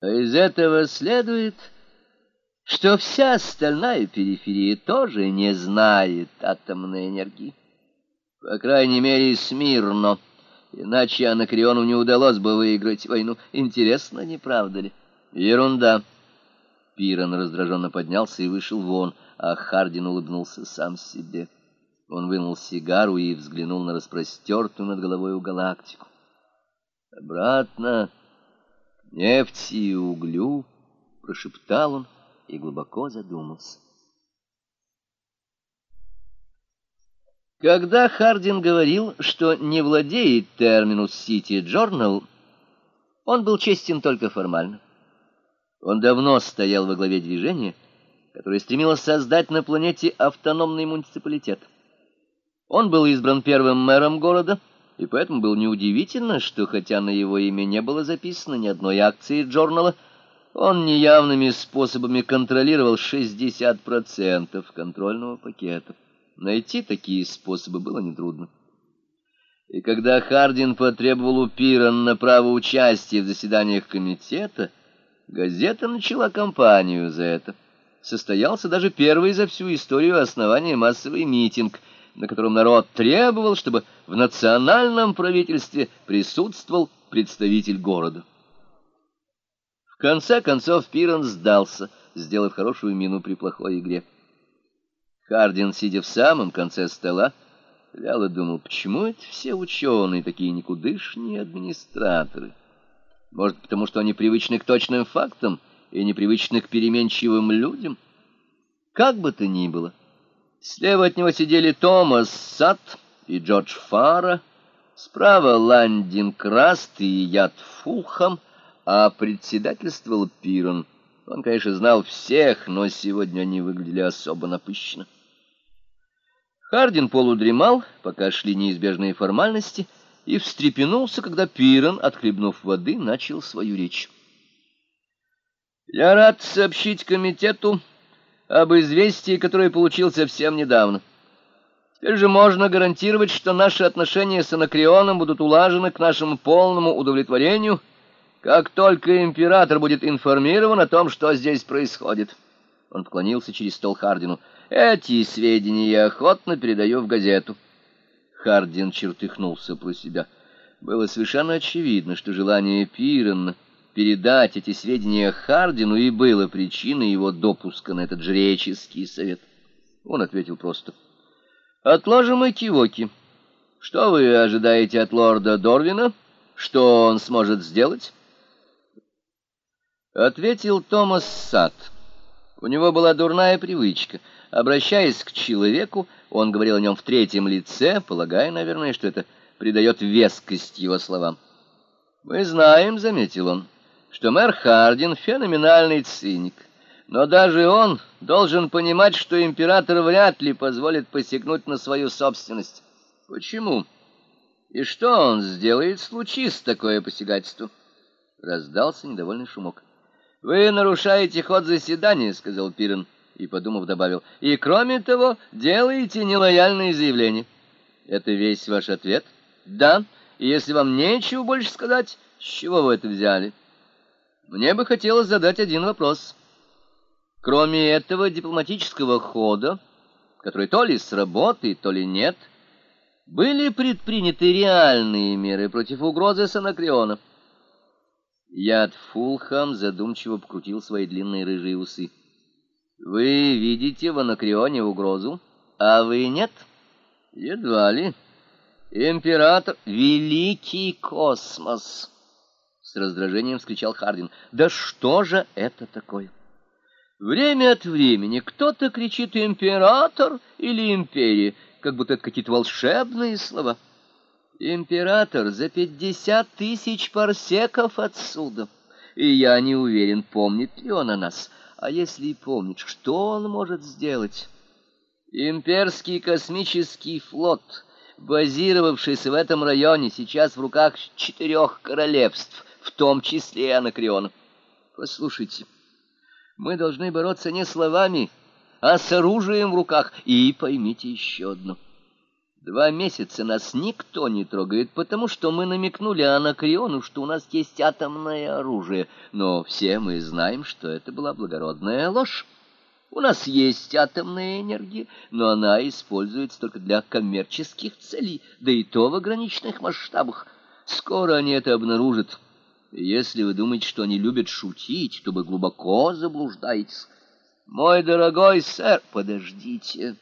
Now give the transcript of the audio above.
А из этого следует, что вся остальная периферия тоже не знает атомной энергии. По крайней мере, Смирно. Иначе Анакреону не удалось бы выиграть войну. Интересно, не правда ли? Ерунда. Пирон раздраженно поднялся и вышел вон, а Хардин улыбнулся сам себе. Он вынул сигару и взглянул на распростертую над головой галактику. Обратно нефти и углю, прошептал он и глубоко задумался. Когда Хардин говорил, что не владеет терминус City Journal, он был честен только формально. Он давно стоял во главе движения, которое стремилось создать на планете автономный муниципалитет. Он был избран первым мэром города, и поэтому было неудивительно, что хотя на его имя не было записано ни одной акции Джорнала, он неявными способами контролировал 60% контрольного пакета. Найти такие способы было нетрудно. И когда Хардин потребовал у Пирон на право участия в заседаниях комитета, газета начала кампанию за это. Состоялся даже первый за всю историю основания массовый митинг, на котором народ требовал, чтобы в национальном правительстве присутствовал представитель города. В конце концов Пирон сдался, сделав хорошую мину при плохой игре. Хардин, сидя в самом конце стола, вяло думал, почему это все ученые такие никудышные администраторы? Может, потому что они привычны к точным фактам и непривычны к переменчивым людям? Как бы то ни было, слева от него сидели Томас Сатт и Джордж Фара, справа Ландин Краст и Яд Фулхам, а председательствовал Пирон. Он, конечно, знал всех, но сегодня они выглядели особо напыщенно. Хардин полудремал, пока шли неизбежные формальности, и встрепенулся, когда Пирон, отхлебнув воды, начал свою речь. «Я рад сообщить комитету об известии, которое получил совсем недавно. Теперь же можно гарантировать, что наши отношения с Анакреоном будут улажены к нашему полному удовлетворению, как только император будет информирован о том, что здесь происходит». Он поклонился через стол Хардину. Эти сведения я охотно передаю в газету. Хардин чертыхнулся про себя. Было совершенно очевидно, что желание Пирена передать эти сведения Хардину и было причиной его допуска на этот жреческий совет. Он ответил просто. «Отложим экивоки. Что вы ожидаете от лорда Дорвина? Что он сможет сделать?» Ответил Томас Сатт. У него была дурная привычка — Обращаясь к человеку, он говорил о нем в третьем лице, полагая, наверное, что это придает вескость его словам. «Мы знаем», — заметил он, — «что мэр Хардин — феноменальный циник, но даже он должен понимать, что император вряд ли позволит посягнуть на свою собственность. Почему? И что он сделает, случись такое посягательство?» Раздался недовольный шумок. «Вы нарушаете ход заседания», — сказал Пирен и, подумав, добавил, «И кроме того, делаете нелоялные заявления». «Это весь ваш ответ?» «Да, и если вам нечего больше сказать, с чего вы это взяли?» «Мне бы хотелось задать один вопрос. Кроме этого дипломатического хода, который то ли сработает, то ли нет, были предприняты реальные меры против угрозы Санакриона?» Яд Фулхам задумчиво покрутил свои длинные рыжие усы. Вы видите в Анакреоне угрозу, а вы нет? Едва ли. Император — великий космос! С раздражением вскричал Хардин. Да что же это такое? Время от времени кто-то кричит «император» или «империя», как будто это какие-то волшебные слова. Император за пятьдесят тысяч парсеков отсюда, и я не уверен, помнит ли он о нас. А если и помнит, что он может сделать? Имперский космический флот, базировавшийся в этом районе, сейчас в руках четырех королевств, в том числе и Анакреона. Послушайте, мы должны бороться не словами, а с оружием в руках. И поймите еще одно. Два месяца нас никто не трогает, потому что мы намекнули Анакреону, что у нас есть атомное оружие, но все мы знаем, что это была благородная ложь. У нас есть атомная энергия, но она используется только для коммерческих целей, да и то в ограниченных масштабах. Скоро они это обнаружат. Если вы думаете, что они любят шутить, то вы глубоко заблуждаетесь. Мой дорогой сэр, подождите.